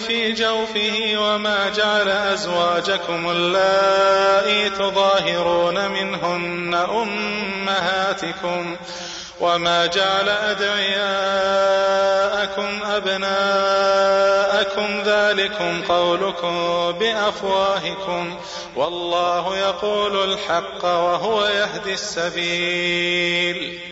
في جوفه وما جعل أزواجكم اللائي تظاهرون منهن أمهاتكم وما جعل أدعياءكم أبناءكم ذلكم قولكم بأفواهكم والله يقول الحق وهو يهدي السبيل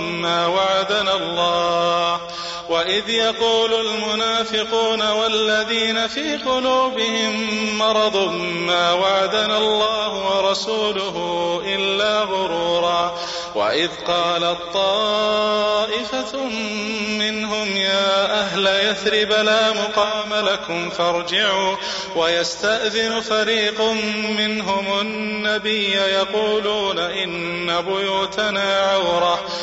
ما وعدنا الله. وإذ يقول المنافقون والذين في قلوبهم مرض ما وعدنا الله ورسوله إلا غرورا. وإذ قالت طائفة منهم يا أهل يثرب لا مقام لكم فارجعوا. ويستأذن فريق منهم النبي يقولون إن بيوتنا عورة.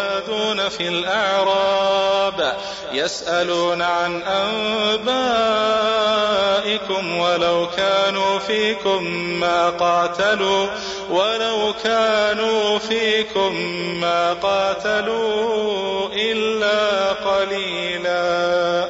يبادون في الأعراب يسألون عن أنبائكم ولو كانوا فيكم ما قاتلوا ولو كانوا فيكم ما قاتلوا إلا قليلاً.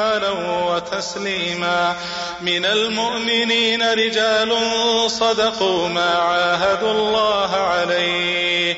وتسليما. من المؤمنين رجال صدقوا ما عاهدوا الله عليه.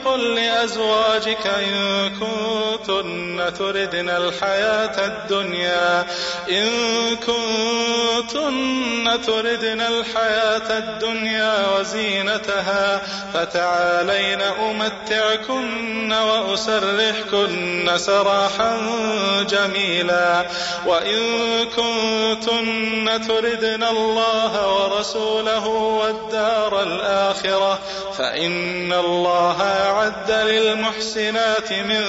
قل لأزواجك إن كنتن تردن الحياة الدنيا. إن كنتن تردن الحياة الدنيا وزينتها فتعالين أمتعكن وأسرحكن سراحا جميلا. وإن كنتن تردن الله ورسوله والدار الآخرة فإن الله أعد للمحسنات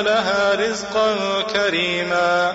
لها رزقا كريما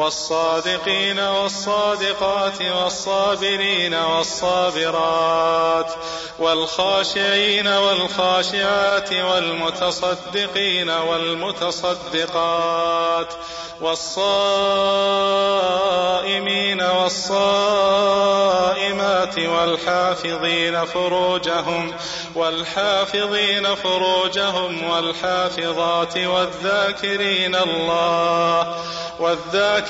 والصادقين والصادقات والصابرين والصابرات والخاشعين والخاشعات والمتصدقين والمتصدقات والصائمين والصائمات والحافظين فروجهم والحافظين فروجهم والحافظات والذاكرين الله والذاكرين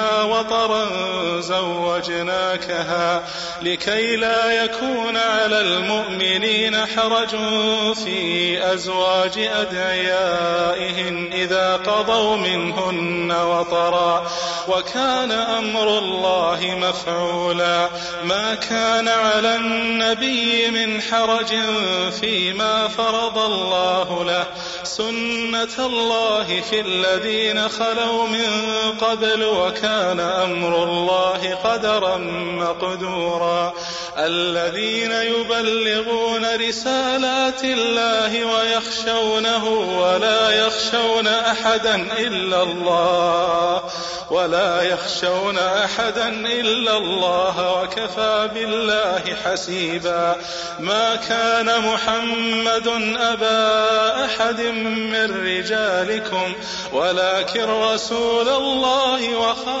وطرا زوجناكها لكي لا يكون على المؤمنين حرج في أزواج أدعيائهن إذا قضوا منهن وطرا. وكان أمر الله مفعولا. ما كان على النبي من حرج فيما فرض الله له. سنة الله في الذين خلوا من قبل وكان أمر الله قدرا مقدورا. الذين يبلغون رسالات الله ويخشونه ولا يخشون أحدا إلا الله ولا يخشون أحدا إلا الله وكفى بالله حسيبا. ما كان محمد أبا أحد من رجالكم ولكن رسول الله وخاتم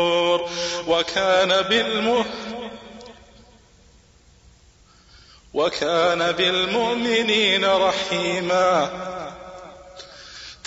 وكان بالمهتدين وكان بالمؤمنين رحيما.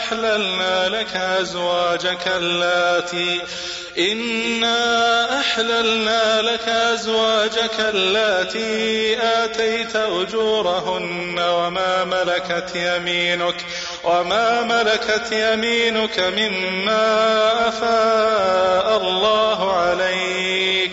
أحللنا لك أزواجك اللاتي إنا أحللنا لك أزواجك اللاتي آتيت أجورهن وما ملكت يمينك وما ملكت يمينك مما أفاء الله عليك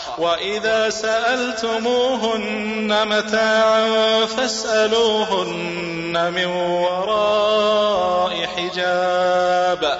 وإذا سألتموهن متاعا فاسألوهن من وراء حجاب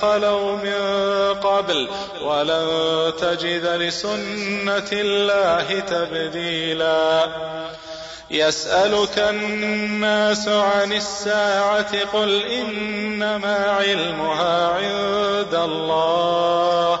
خلوا من قبل ولن تجد لسنة الله تبديلا. يسألك الناس عن الساعة قل إنما علمها عند الله.